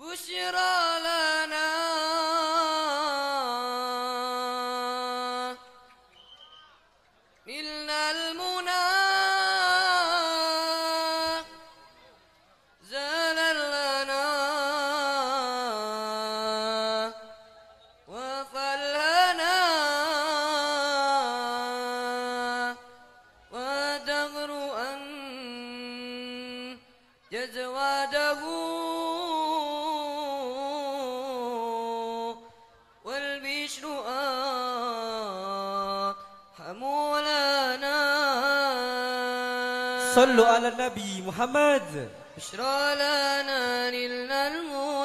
بشرى لنا. نلنا المنى. زال لنا. وفلنا ودغر أن جزواده صلوا على النبي محمد. بشرى لنا زل